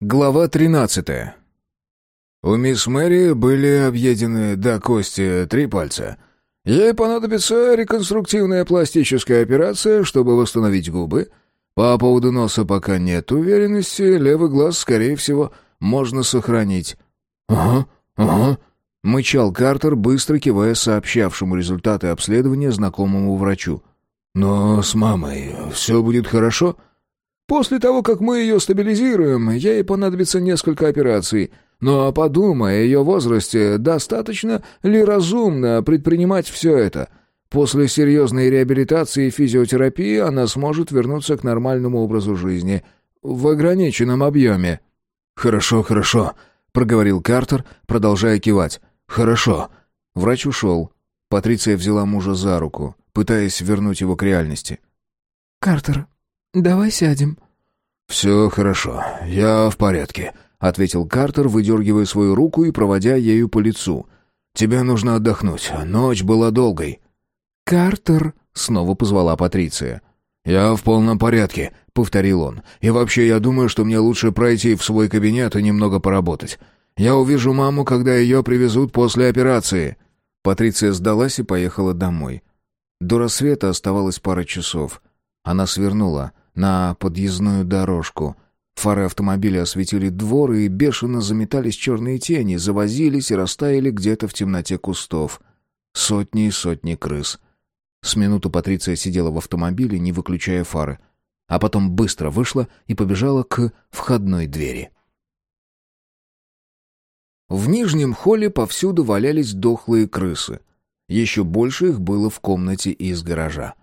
Глава 13. У мисс Мэри были объедены до кости три пальца. Ей понадобится реконструктивная пластическая операция, чтобы восстановить губы. По поводу носа пока нет уверенности, левый глаз, скорее всего, можно сохранить. «Ага, ага», — мычал Картер, быстро кивая сообщавшему результаты обследования знакомому врачу. «Но с мамой все будет хорошо?» После того, как мы ее стабилизируем, ей понадобится несколько операций. Но подумай о ее возрасте, достаточно ли разумно предпринимать все это? После серьезной реабилитации и физиотерапии она сможет вернуться к нормальному образу жизни в ограниченном объеме». «Хорошо, хорошо», — проговорил Картер, продолжая кивать. «Хорошо». Врач ушел. Патриция взяла мужа за руку, пытаясь вернуть его к реальности. «Картер, давай сядем». «Все хорошо, я в порядке», — ответил Картер, выдергивая свою руку и проводя ею по лицу. «Тебе нужно отдохнуть, ночь была долгой». «Картер», — снова позвала Патриция. «Я в полном порядке», — повторил он. «И вообще, я думаю, что мне лучше пройти в свой кабинет и немного поработать. Я увижу маму, когда ее привезут после операции». Патриция сдалась и поехала домой. До рассвета оставалось пара часов. Она свернула на подъездную дорожку. Фары автомобиля осветили двор, и бешено заметались черные тени, завозились и растаяли где-то в темноте кустов. Сотни и сотни крыс. С минуту Патриция сидела в автомобиле, не выключая фары, а потом быстро вышла и побежала к входной двери. В нижнем холле повсюду валялись дохлые крысы. Еще больше их было в комнате из гаража.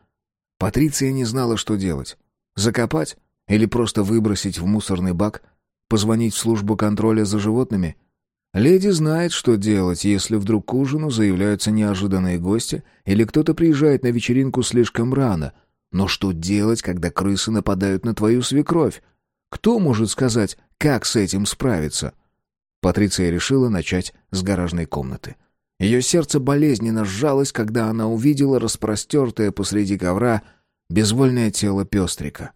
Патриция не знала, что делать. Закопать? Или просто выбросить в мусорный бак? Позвонить в службу контроля за животными? Леди знает, что делать, если вдруг к ужину заявляются неожиданные гости или кто-то приезжает на вечеринку слишком рано. Но что делать, когда крысы нападают на твою свекровь? Кто может сказать, как с этим справиться? Патриция решила начать с гаражной комнаты. Ее сердце болезненно сжалось, когда она увидела распростертое посреди ковра безвольное тело пестрика.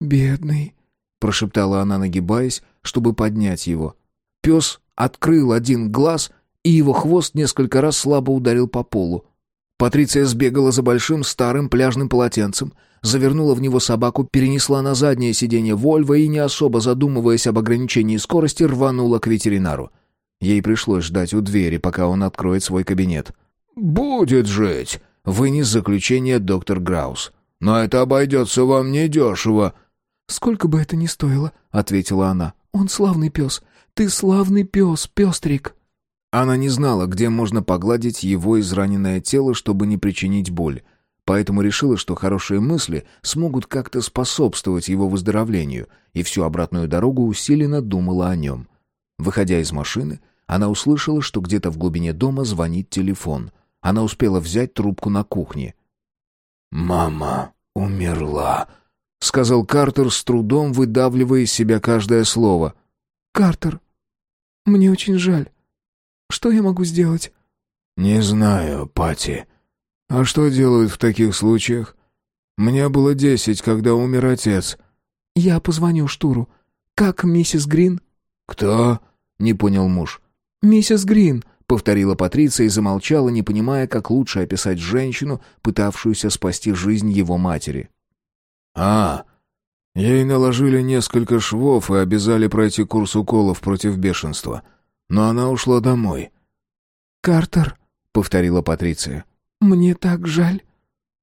«Бедный», — прошептала она, нагибаясь, чтобы поднять его. Пес открыл один глаз, и его хвост несколько раз слабо ударил по полу. Патриция сбегала за большим старым пляжным полотенцем, завернула в него собаку, перенесла на заднее сиденье Вольво и, не особо задумываясь об ограничении скорости, рванула к ветеринару. Ей пришлось ждать у двери, пока он откроет свой кабинет. «Будет жить», — вынес заключение доктор Граус. Но это обойдется вам недешево». «Сколько бы это ни стоило», — ответила она. «Он славный пес. Ты славный пес, пестрик». Она не знала, где можно погладить его израненное тело, чтобы не причинить боль. Поэтому решила, что хорошие мысли смогут как-то способствовать его выздоровлению, и всю обратную дорогу усиленно думала о нем. Выходя из машины, она услышала, что где-то в глубине дома звонит телефон. Она успела взять трубку на кухне. «Мама умерла», — сказал Картер с трудом, выдавливая из себя каждое слово. «Картер, мне очень жаль. Что я могу сделать?» «Не знаю, Пати. А что делают в таких случаях? Мне было десять, когда умер отец». «Я позвоню Штуру. Как миссис Грин?» «Кто?» — не понял муж. «Миссис Грин», — повторила Патриция и замолчала, не понимая, как лучше описать женщину, пытавшуюся спасти жизнь его матери. «А, ей наложили несколько швов и обязали пройти курс уколов против бешенства. Но она ушла домой». «Картер», — повторила Патриция. «Мне так жаль».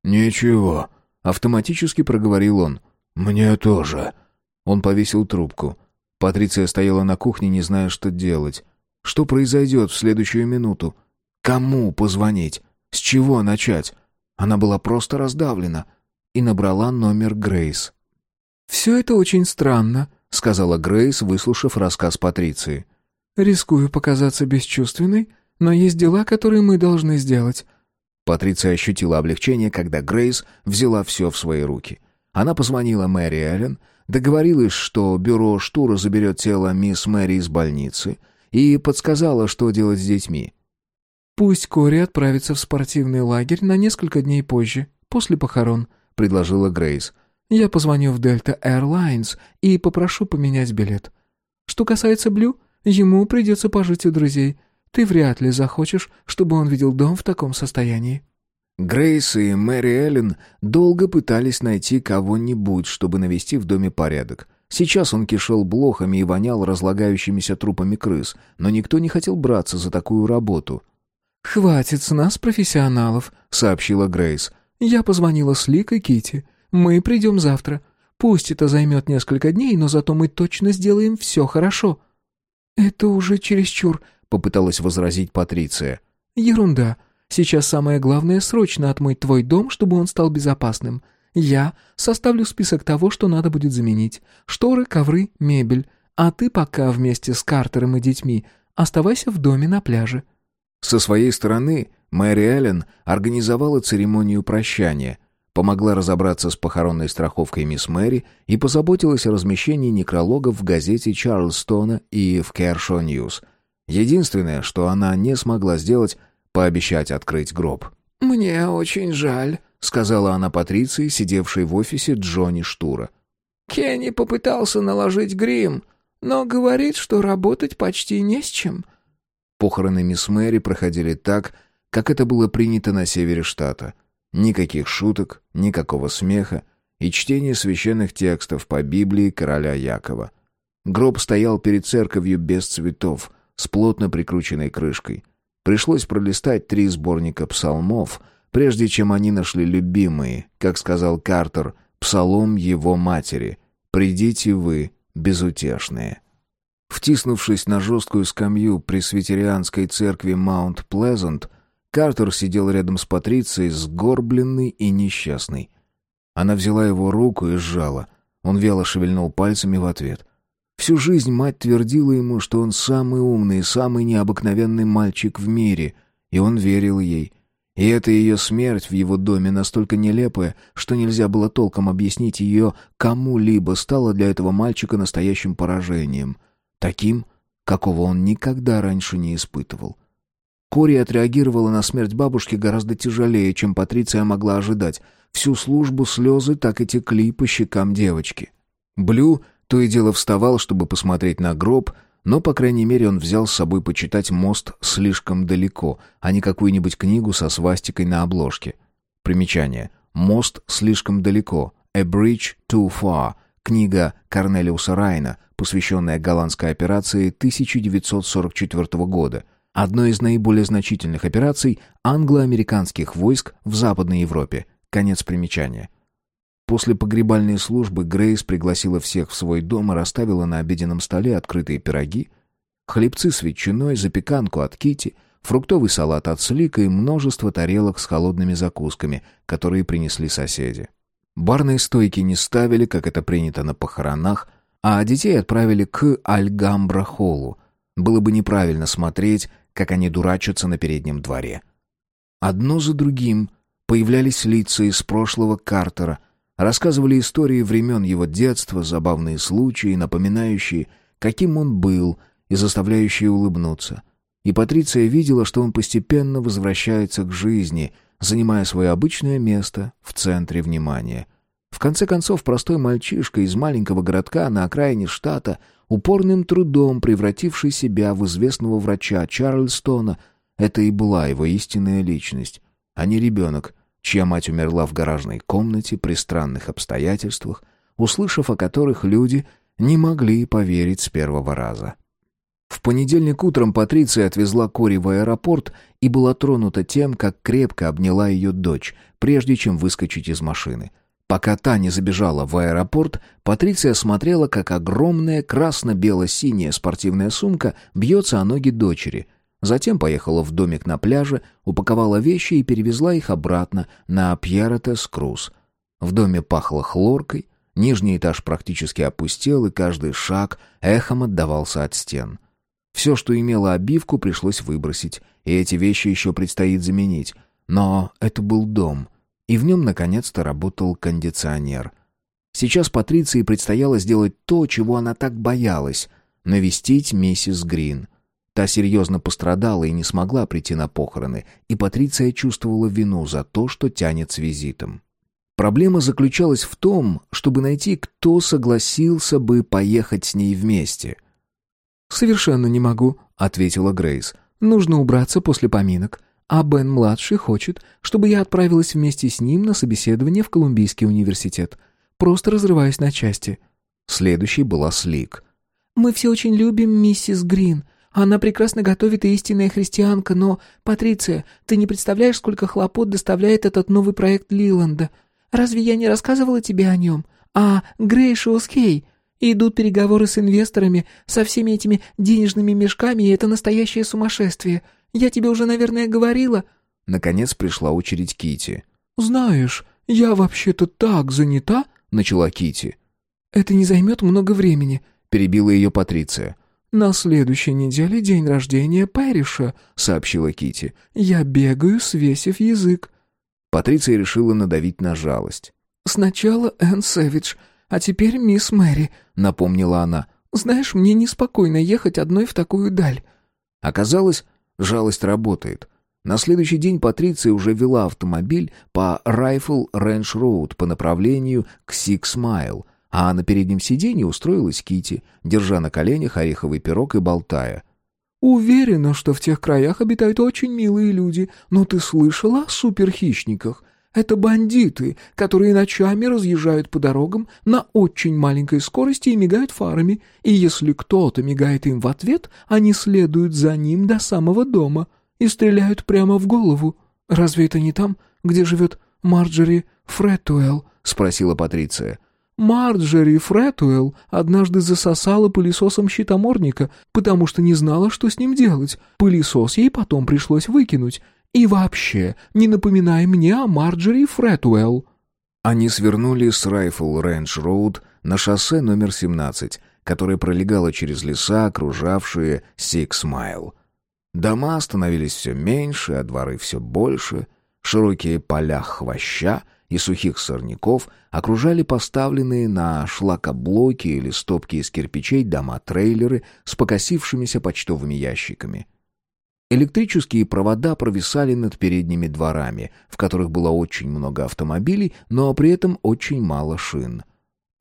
«Ничего», — автоматически проговорил он. «Мне тоже». Он повесил трубку. Патриция стояла на кухне, не зная, что делать. Что произойдет в следующую минуту? Кому позвонить? С чего начать? Она была просто раздавлена и набрала номер Грейс. «Все это очень странно», — сказала Грейс, выслушав рассказ Патриции. «Рискую показаться бесчувственной, но есть дела, которые мы должны сделать». Патриция ощутила облегчение, когда Грейс взяла все в свои руки. Она позвонила Мэри Эллен, договорилась, что бюро Штура заберет тело мисс Мэри из больницы — и подсказала, что делать с детьми. «Пусть Кори отправится в спортивный лагерь на несколько дней позже, после похорон», — предложила Грейс. «Я позвоню в Дельта Airlines и попрошу поменять билет. Что касается Блю, ему придется пожить у друзей. Ты вряд ли захочешь, чтобы он видел дом в таком состоянии». Грейс и Мэри Эллен долго пытались найти кого-нибудь, чтобы навести в доме порядок. Сейчас он кишел блохами и вонял разлагающимися трупами крыс, но никто не хотел браться за такую работу. «Хватит с нас профессионалов», — сообщила Грейс. «Я позвонила Слик и Кити. Мы придем завтра. Пусть это займет несколько дней, но зато мы точно сделаем все хорошо». «Это уже чересчур», — попыталась возразить Патриция. «Ерунда. Сейчас самое главное — срочно отмыть твой дом, чтобы он стал безопасным. Я составлю список того, что надо будет заменить. Шторы, ковры, мебель. А ты пока вместе с Картером и детьми оставайся в доме на пляже». Со своей стороны Мэри Эллен организовала церемонию прощания, помогла разобраться с похоронной страховкой мисс Мэри и позаботилась о размещении некрологов в газете Чарльстона и в Кершо Ньюс. Единственное, что она не смогла сделать, пообещать открыть гроб. «Мне очень жаль», — сказала она Патриции, сидевшей в офисе Джонни Штура. «Кенни попытался наложить грим, но говорит, что работать почти не с чем». Похороны мисс Мэри проходили так, как это было принято на севере штата. Никаких шуток, никакого смеха и чтение священных текстов по Библии короля Якова. Гроб стоял перед церковью без цветов, с плотно прикрученной крышкой. Пришлось пролистать три сборника псалмов — прежде чем они нашли любимые, как сказал Картер, псалом его матери «Придите вы, безутешные». Втиснувшись на жесткую скамью пресвитерианской церкви Маунт Плезант, Картер сидел рядом с Патрицией, сгорбленный и несчастный. Она взяла его руку и сжала. Он вяло шевельнул пальцами в ответ. Всю жизнь мать твердила ему, что он самый умный и самый необыкновенный мальчик в мире, и он верил ей — и эта ее смерть в его доме настолько нелепая, что нельзя было толком объяснить ее кому-либо, стала для этого мальчика настоящим поражением. Таким, какого он никогда раньше не испытывал. Кори отреагировала на смерть бабушки гораздо тяжелее, чем Патриция могла ожидать. Всю службу слезы так и текли по щекам девочки. Блю то и дело вставал, чтобы посмотреть на гроб, но, по крайней мере, он взял с собой почитать «Мост слишком далеко», а не какую-нибудь книгу со свастикой на обложке. Примечание. «Мост слишком далеко» «A Bridge Too Far» книга Корнелиуса Райна, посвященная голландской операции 1944 года, одной из наиболее значительных операций англо-американских войск в Западной Европе. Конец примечания. После погребальной службы Грейс пригласила всех в свой дом и расставила на обеденном столе открытые пироги, хлебцы с ветчиной, запеканку от Кити, фруктовый салат от Слика и множество тарелок с холодными закусками, которые принесли соседи. Барные стойки не ставили, как это принято на похоронах, а детей отправили к Альгамбра-холлу. Было бы неправильно смотреть, как они дурачатся на переднем дворе. Одно за другим появлялись лица из прошлого Картера — Рассказывали истории времен его детства, забавные случаи, напоминающие, каким он был и заставляющие улыбнуться. И Патриция видела, что он постепенно возвращается к жизни, занимая свое обычное место в центре внимания. В конце концов, простой мальчишка из маленького городка на окраине штата, упорным трудом превративший себя в известного врача Чарльстона, это и была его истинная личность, а не ребенок, чья мать умерла в гаражной комнате при странных обстоятельствах, услышав о которых люди не могли поверить с первого раза. В понедельник утром Патриция отвезла Кори в аэропорт и была тронута тем, как крепко обняла ее дочь, прежде чем выскочить из машины. Пока та не забежала в аэропорт, Патриция смотрела, как огромная красно-бело-синяя спортивная сумка бьется о ноги дочери — Затем поехала в домик на пляже, упаковала вещи и перевезла их обратно на Пьеретес-Круз. В доме пахло хлоркой, нижний этаж практически опустел, и каждый шаг эхом отдавался от стен. Все, что имело обивку, пришлось выбросить, и эти вещи еще предстоит заменить. Но это был дом, и в нем наконец-то работал кондиционер. Сейчас Патриции предстояло сделать то, чего она так боялась — навестить миссис Грин. Та серьезно пострадала и не смогла прийти на похороны, и Патриция чувствовала вину за то, что тянет с визитом. Проблема заключалась в том, чтобы найти, кто согласился бы поехать с ней вместе. «Совершенно не могу», — ответила Грейс. «Нужно убраться после поминок. А Бен-младший хочет, чтобы я отправилась вместе с ним на собеседование в Колумбийский университет. Просто разрываюсь на части». Следующей была Слик. «Мы все очень любим миссис Грин. Она прекрасно готовит и истинная христианка, но, Патриция, ты не представляешь, сколько хлопот доставляет этот новый проект Лиланда. Разве я не рассказывала тебе о нем? А Грейшиус Хей? Идут переговоры с инвесторами, со всеми этими денежными мешками, и это настоящее сумасшествие. Я тебе уже, наверное, говорила...» Наконец пришла очередь Кити. «Знаешь, я вообще-то так занята», — начала Кити. «Это не займет много времени», — перебила ее Патриция. «На следующей неделе день рождения Пэриша», — сообщила Кити. «Я бегаю, свесив язык». Патриция решила надавить на жалость. «Сначала Энн Сэвидж, а теперь мисс Мэри», — напомнила она. «Знаешь, мне неспокойно ехать одной в такую даль». Оказалось, жалость работает. На следующий день Патриция уже вела автомобиль по Rifle Ranch Road по направлению к Six Mile, а на переднем сиденье устроилась Кити, держа на коленях ореховый пирог и болтая. «Уверена, что в тех краях обитают очень милые люди, но ты слышала о суперхищниках? Это бандиты, которые ночами разъезжают по дорогам на очень маленькой скорости и мигают фарами, и если кто-то мигает им в ответ, они следуют за ним до самого дома и стреляют прямо в голову. Разве это не там, где живет Марджери Фреттуэлл?» — спросила Патриция. Марджери Фрэтуэлл однажды засосала пылесосом щитоморника, потому что не знала, что с ним делать. Пылесос ей потом пришлось выкинуть. И вообще, не напоминай мне о Марджери Фрэтуэлл». Они свернули с Райфл Рэнч Роуд на шоссе номер 17, которое пролегало через леса, окружавшие Сикс Майл. Дома становились все меньше, а дворы все больше. Широкие поля хвоща и сухих сорняков окружали поставленные на шлакоблоки или стопки из кирпичей дома-трейлеры с покосившимися почтовыми ящиками. Электрические провода провисали над передними дворами, в которых было очень много автомобилей, но при этом очень мало шин.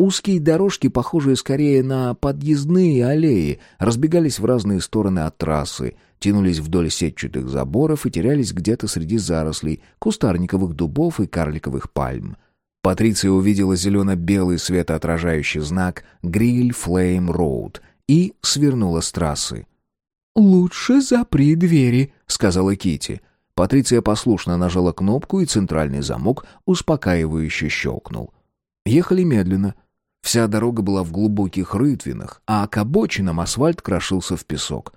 Узкие дорожки, похожие скорее на подъездные аллеи, разбегались в разные стороны от трассы, тянулись вдоль сетчатых заборов и терялись где-то среди зарослей, кустарниковых дубов и карликовых пальм. Патриция увидела зелено-белый светоотражающий знак «Гриль Флейм Роуд» и свернула с трассы. «Лучше запри двери», — сказала Кити. Патриция послушно нажала кнопку, и центральный замок успокаивающе щелкнул. Ехали медленно — Вся дорога была в глубоких рытвинах, а к обочинам асфальт крошился в песок.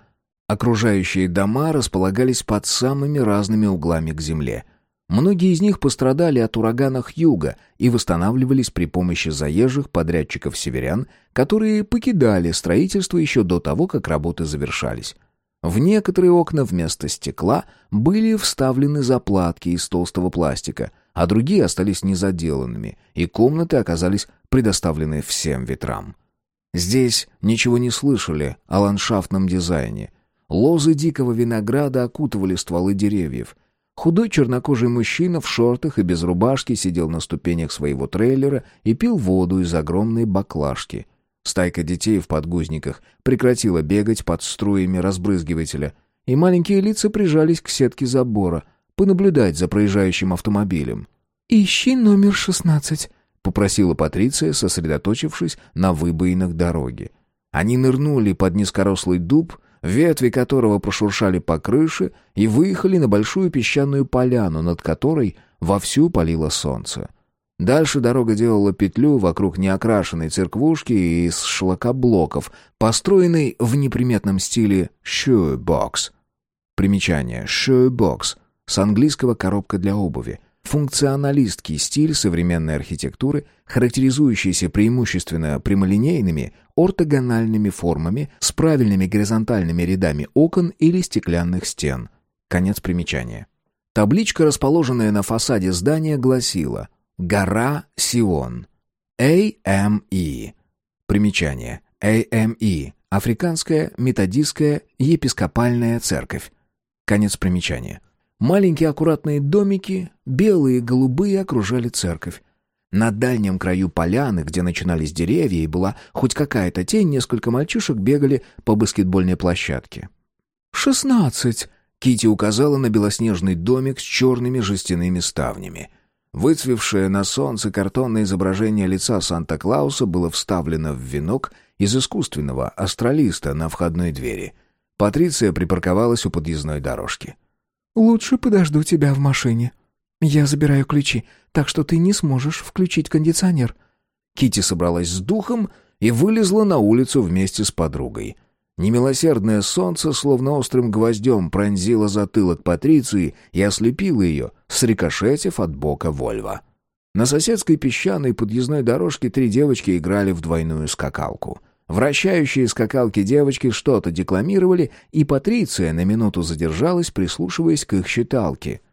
Окружающие дома располагались под самыми разными углами к земле. Многие из них пострадали от ураганов юга и восстанавливались при помощи заезжих подрядчиков-северян, которые покидали строительство еще до того, как работы завершались. В некоторые окна вместо стекла были вставлены заплатки из толстого пластика, а другие остались незаделанными, и комнаты оказались предоставлены всем ветрам. Здесь ничего не слышали о ландшафтном дизайне. Лозы дикого винограда окутывали стволы деревьев. Худой чернокожий мужчина в шортах и без рубашки сидел на ступенях своего трейлера и пил воду из огромной баклажки. Стайка детей в подгузниках прекратила бегать под струями разбрызгивателя, и маленькие лица прижались к сетке забора, понаблюдать за проезжающим автомобилем. «Ищи номер шестнадцать», попросила Патриция, сосредоточившись на выбоинах дороги. Они нырнули под низкорослый дуб, ветви которого прошуршали по крыше, и выехали на большую песчаную поляну, над которой вовсю палило солнце. Дальше дорога делала петлю вокруг неокрашенной церквушки из шлакоблоков, построенной в неприметном стиле «shoebox». Примечание «shoebox» с английского «коробка для обуви», Функционалистский стиль современной архитектуры, характеризующийся преимущественно прямолинейными, ортогональными формами с правильными горизонтальными рядами окон или стеклянных стен. Конец примечания. Табличка, расположенная на фасаде здания, гласила «Гора Сион». AME. Примечание. AME. Африканская методистская епископальная церковь. Конец примечания. Маленькие аккуратные домики, белые и голубые, окружали церковь. На дальнем краю поляны, где начинались деревья и была хоть какая-то тень, несколько мальчишек бегали по баскетбольной площадке. «Шестнадцать!» — Кити указала на белоснежный домик с черными жестяными ставнями. Выцвевшее на солнце картонное изображение лица Санта-Клауса было вставлено в венок из искусственного астролиста на входной двери. Патриция припарковалась у подъездной дорожки. «Лучше подожду тебя в машине. Я забираю ключи, так что ты не сможешь включить кондиционер». Кити собралась с духом и вылезла на улицу вместе с подругой. Немилосердное солнце, словно острым гвоздем, пронзило затылок Патриции и ослепило ее, срикошетив от бока Вольва. На соседской песчаной подъездной дорожке три девочки играли в двойную скакалку. Вращающие скакалки девочки что-то декламировали, и Патриция на минуту задержалась, прислушиваясь к их считалке —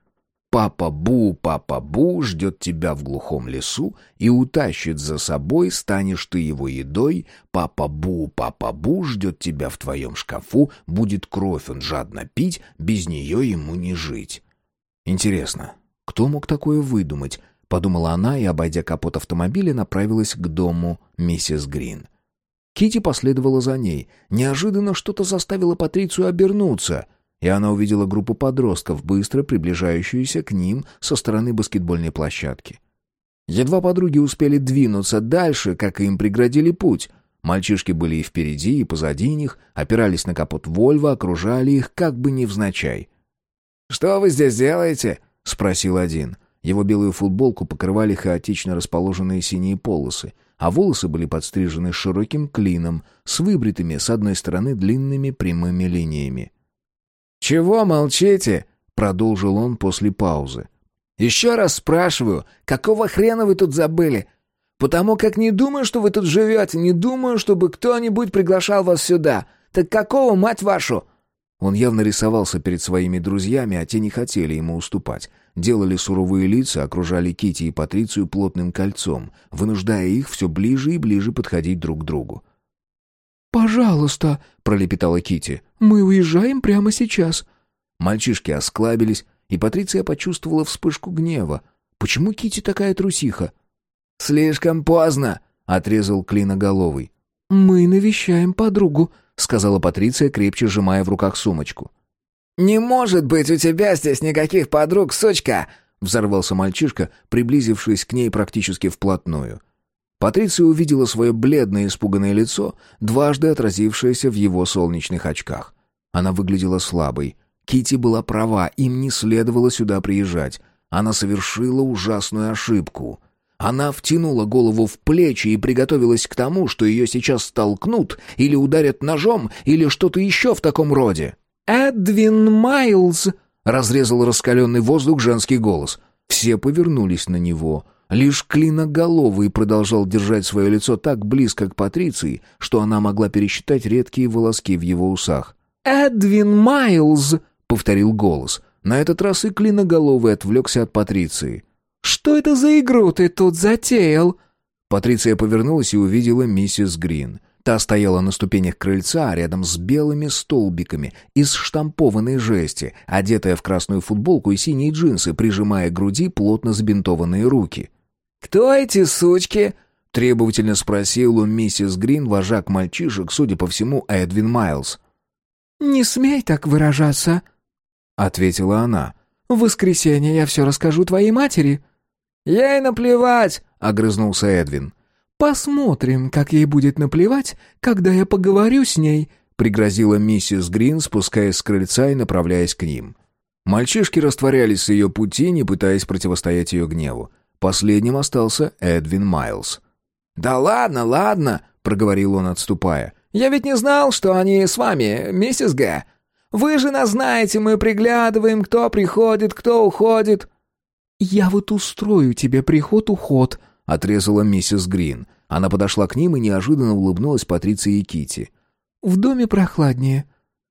Папа Бу, Папа Бу ждет тебя в глухом лесу и утащит за собой, станешь ты его едой. Папа Бу, Папа Бу ждет тебя в твоем шкафу, будет кровь он жадно пить, без нее ему не жить. Интересно, кто мог такое выдумать? Подумала она и, обойдя капот автомобиля, направилась к дому миссис Грин. Кити последовала за ней. Неожиданно что-то заставило Патрицию обернуться — и она увидела группу подростков, быстро приближающуюся к ним со стороны баскетбольной площадки. Едва подруги успели двинуться дальше, как им преградили путь. Мальчишки были и впереди, и позади них, опирались на капот Вольво, окружали их как бы невзначай. «Что вы здесь делаете?» — спросил один. Его белую футболку покрывали хаотично расположенные синие полосы, а волосы были подстрижены широким клином, с выбритыми с одной стороны длинными прямыми линиями. «Чего молчите?» — продолжил он после паузы. «Еще раз спрашиваю, какого хрена вы тут забыли? Потому как не думаю, что вы тут живете, не думаю, чтобы кто-нибудь приглашал вас сюда. Так какого, мать вашу?» Он явно рисовался перед своими друзьями, а те не хотели ему уступать. Делали суровые лица, окружали Кити и Патрицию плотным кольцом, вынуждая их все ближе и ближе подходить друг к другу. «Пожалуйста», — пролепетала Кити, — «мы уезжаем прямо сейчас». Мальчишки осклабились, и Патриция почувствовала вспышку гнева. Почему Кити такая трусиха? «Слишком поздно», — отрезал клиноголовый. «Мы навещаем подругу», — сказала Патриция, крепче сжимая в руках сумочку. «Не может быть у тебя здесь никаких подруг, сучка!» — взорвался мальчишка, приблизившись к ней практически вплотную. Патриция увидела свое бледное испуганное лицо, дважды отразившееся в его солнечных очках. Она выглядела слабой. Кити была права, им не следовало сюда приезжать. Она совершила ужасную ошибку. Она втянула голову в плечи и приготовилась к тому, что ее сейчас столкнут или ударят ножом, или что-то еще в таком роде. «Эдвин Майлз!» — разрезал раскаленный воздух женский голос. Все повернулись на него — Лишь клиноголовый продолжал держать свое лицо так близко к Патриции, что она могла пересчитать редкие волоски в его усах. «Эдвин Майлз!» — повторил голос. На этот раз и клиноголовый отвлекся от Патриции. «Что это за игру ты тут затеял?» Патриция повернулась и увидела миссис Грин. Та стояла на ступенях крыльца рядом с белыми столбиками из штампованной жести, одетая в красную футболку и синие джинсы, прижимая к груди плотно забинтованные руки. «Кто эти сучки?» — требовательно спросил у миссис Грин вожак мальчишек, судя по всему, Эдвин Майлз. «Не смей так выражаться», — ответила она. «В воскресенье я все расскажу твоей матери». «Ей наплевать», — огрызнулся Эдвин. «Посмотрим, как ей будет наплевать, когда я поговорю с ней», — пригрозила миссис Грин, спускаясь с крыльца и направляясь к ним. Мальчишки растворялись с ее пути, не пытаясь противостоять ее гневу. Последним остался Эдвин Майлз. «Да ладно, ладно», — проговорил он, отступая. «Я ведь не знал, что они с вами, миссис Г. Вы же нас знаете, мы приглядываем, кто приходит, кто уходит». «Я вот устрою тебе приход-уход», — отрезала миссис Грин. Она подошла к ним и неожиданно улыбнулась Патриции и Кити. «В доме прохладнее».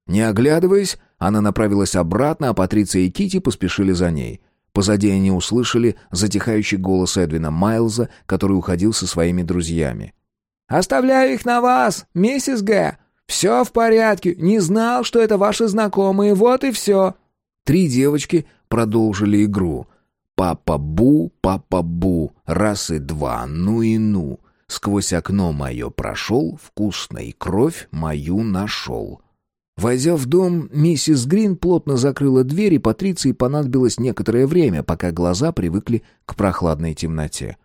Не оглядываясь, она направилась обратно, а Патриция и Кити поспешили за ней. Позади они услышали затихающий голос Эдвина Майлза, который уходил со своими друзьями. «Оставляю их на вас, миссис Г. Все в порядке. Не знал, что это ваши знакомые. Вот и все». Три девочки продолжили игру. «Папа Бу, папа Бу, раз и два, ну и ну, сквозь окно мое прошел, вкусной кровь мою нашел». Войдя в дом, миссис Грин плотно закрыла дверь, и Патриции понадобилось некоторое время, пока глаза привыкли к прохладной темноте.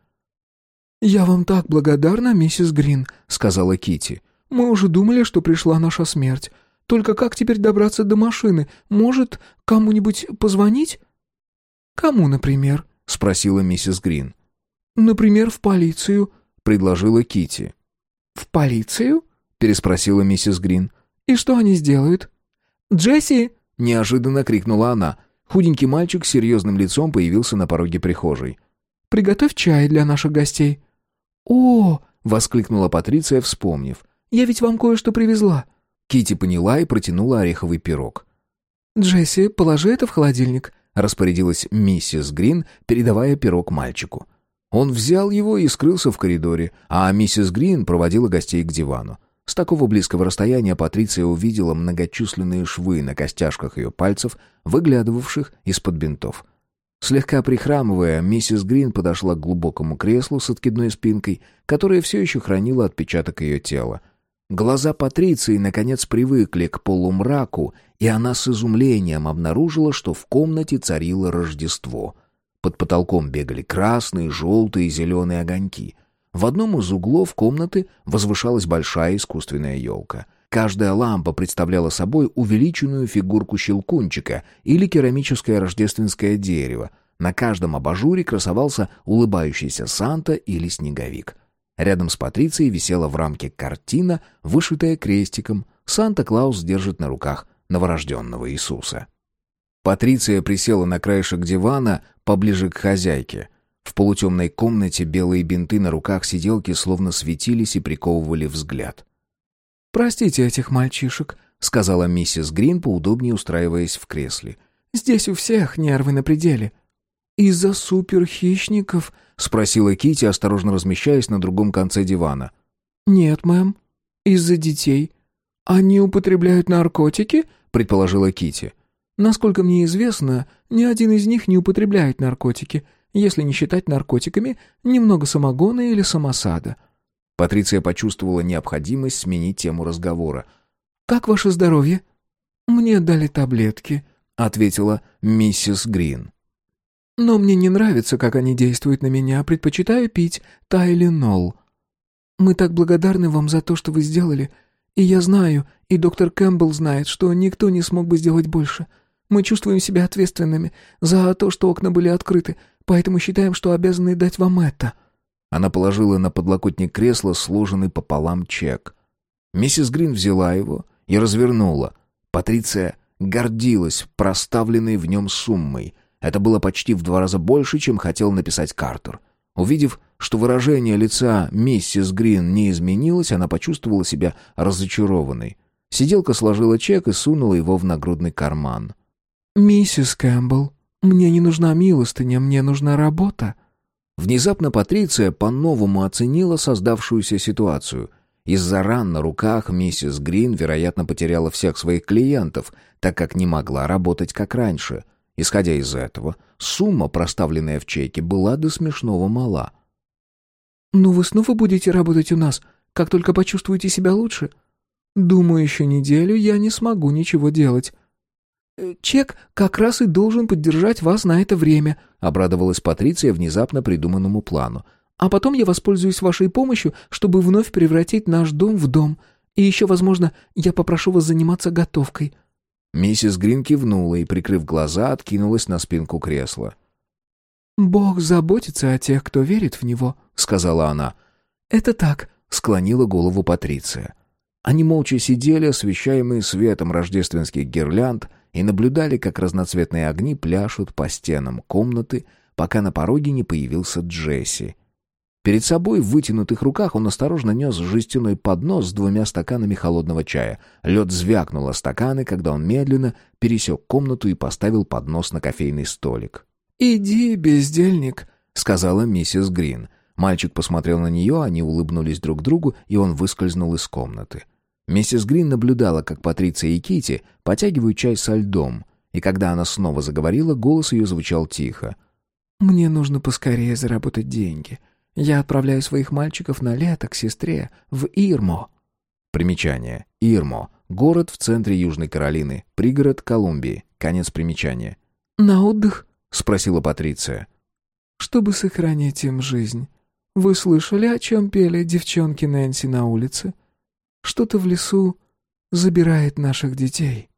«Я вам так благодарна, миссис Грин», — сказала Кити. «Мы уже думали, что пришла наша смерть. Только как теперь добраться до машины? Может, кому-нибудь позвонить?» «Кому, например?» — спросила миссис Грин. «Например, в полицию», — предложила Кити. «В полицию?» — переспросила миссис Грин. «И что они сделают?» «Джесси!» — неожиданно крикнула она. Худенький мальчик с серьезным лицом появился на пороге прихожей. «Приготовь чай для наших гостей». «О!» — воскликнула Патриция, вспомнив. «Я ведь вам кое-что привезла». Кити поняла и протянула ореховый пирог. «Джесси, положи это в холодильник», — распорядилась миссис Грин, передавая пирог мальчику. Он взял его и скрылся в коридоре, а миссис Грин проводила гостей к дивану. С такого близкого расстояния Патриция увидела многочисленные швы на костяшках ее пальцев, выглядывавших из-под бинтов. Слегка прихрамывая, миссис Грин подошла к глубокому креслу с откидной спинкой, которое все еще хранило отпечаток ее тела. Глаза Патриции, наконец, привыкли к полумраку, и она с изумлением обнаружила, что в комнате царило Рождество. Под потолком бегали красные, желтые и зеленые огоньки — в одном из углов комнаты возвышалась большая искусственная елка. Каждая лампа представляла собой увеличенную фигурку щелкунчика или керамическое рождественское дерево. На каждом абажуре красовался улыбающийся Санта или снеговик. Рядом с Патрицией висела в рамке картина, вышитая крестиком. Санта-Клаус держит на руках новорожденного Иисуса. Патриция присела на краешек дивана поближе к хозяйке — в полутемной комнате белые бинты на руках сиделки словно светились и приковывали взгляд. «Простите этих мальчишек», — сказала миссис Грин, поудобнее устраиваясь в кресле. «Здесь у всех нервы на пределе». «Из-за суперхищников?» — спросила Кити, осторожно размещаясь на другом конце дивана. «Нет, мэм. Из-за детей. Они употребляют наркотики?» — предположила Кити. «Насколько мне известно, ни один из них не употребляет наркотики если не считать наркотиками, немного самогона или самосада. Патриция почувствовала необходимость сменить тему разговора. «Как ваше здоровье?» «Мне дали таблетки», — ответила миссис Грин. «Но мне не нравится, как они действуют на меня. Предпочитаю пить тайленол. Мы так благодарны вам за то, что вы сделали. И я знаю, и доктор Кэмпбелл знает, что никто не смог бы сделать больше. Мы чувствуем себя ответственными за то, что окна были открыты, поэтому считаем, что обязаны дать вам это». Она положила на подлокотник кресла сложенный пополам чек. Миссис Грин взяла его и развернула. Патриция гордилась проставленной в нем суммой. Это было почти в два раза больше, чем хотел написать Картер. Увидев, что выражение лица миссис Грин не изменилось, она почувствовала себя разочарованной. Сиделка сложила чек и сунула его в нагрудный карман. «Миссис Кэмпбелл, мне не нужна милостыня, мне нужна работа». Внезапно Патриция по-новому оценила создавшуюся ситуацию. Из-за ран на руках миссис Грин, вероятно, потеряла всех своих клиентов, так как не могла работать как раньше. Исходя из этого, сумма, проставленная в чеке, была до смешного мала. «Ну вы снова будете работать у нас, как только почувствуете себя лучше?» «Думаю, еще неделю я не смогу ничего делать». Э, «Чек как раз и должен поддержать вас на это время», — обрадовалась Патриция внезапно придуманному плану. «А потом я воспользуюсь вашей помощью, чтобы вновь превратить наш дом в дом. И еще, возможно, я попрошу вас заниматься готовкой». Миссис Грин кивнула и, прикрыв глаза, откинулась на спинку кресла. «Бог заботится о тех, кто верит в Него», — сказала она. «Это так», — склонила голову Патриция. Они молча сидели, освещаемые светом рождественских гирлянд, и наблюдали, как разноцветные огни пляшут по стенам комнаты, пока на пороге не появился Джесси. Перед собой в вытянутых руках он осторожно нес жестяной поднос с двумя стаканами холодного чая. Лед звякнул о стаканы, когда он медленно пересек комнату и поставил поднос на кофейный столик. «Иди, бездельник», — сказала миссис Грин. Мальчик посмотрел на нее, они улыбнулись друг другу, и он выскользнул из комнаты. Миссис Грин наблюдала, как Патриция и Кити потягивают чай со льдом, и когда она снова заговорила, голос ее звучал тихо. Мне нужно поскорее заработать деньги. Я отправляю своих мальчиков на лето к сестре в Ирмо». Примечание. Ирмо. Город в центре Южной Каролины. Пригород Колумбии. Конец примечания. «На отдых?» — спросила Патриция. «Чтобы сохранить им жизнь. Вы слышали, о чем пели девчонки Нэнси на улице? Что-то в лесу забирает наших детей».